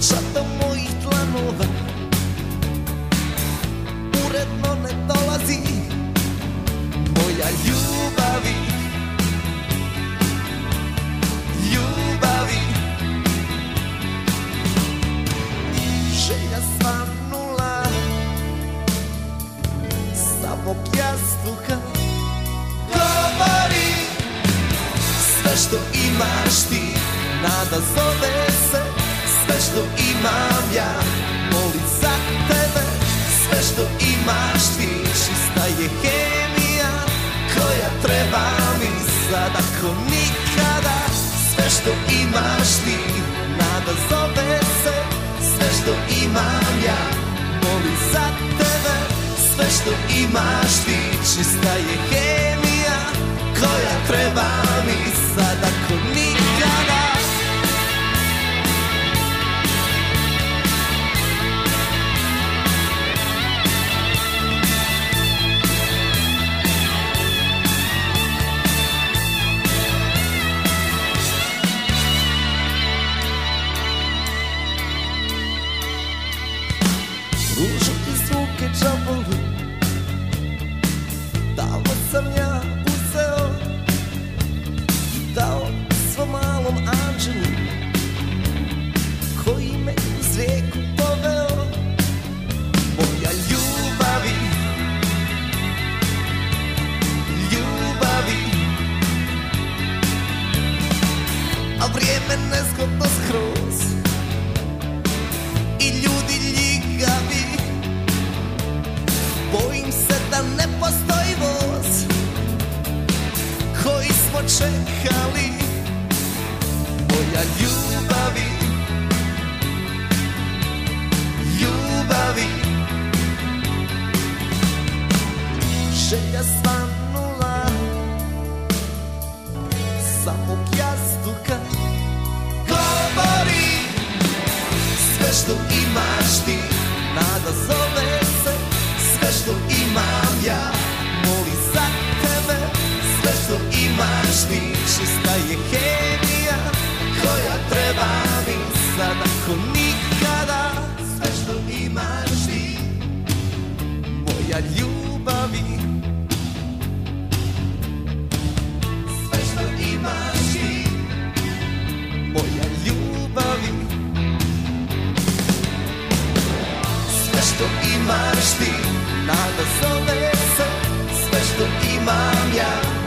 Sreća do mojih dlanova Uredno ne dolazi Moja ljubavi. Ljubavi. Želja svanula. Sa mog jastuka Govori. Sve što imaš ti Nada zove se Sve što imam ja. Molim za tebe Sve što imaš ti Čista je hemija Koja treba mi sad. Ako nikada Sve što imaš ti Nada zove se Sve što imam ja. Molim za tebe Sve što imaš ti Čista je hemija Koja treba mi sad džabolu Davno sam ja dao Koji me poveo A vrijeme nezgodno skroz čekali Moja ljubavi Ljubavi. Želja svanula Sa mog jastuka Govori. Sve što imaš ti Nada zove je hemija Koja treba mi sad Ako nikada Sve što imaš ti. Moja ljubavi. Sve što imaš ti. Moja ljubavi. Sve što imaš ti Nada zove se Sve što imam ja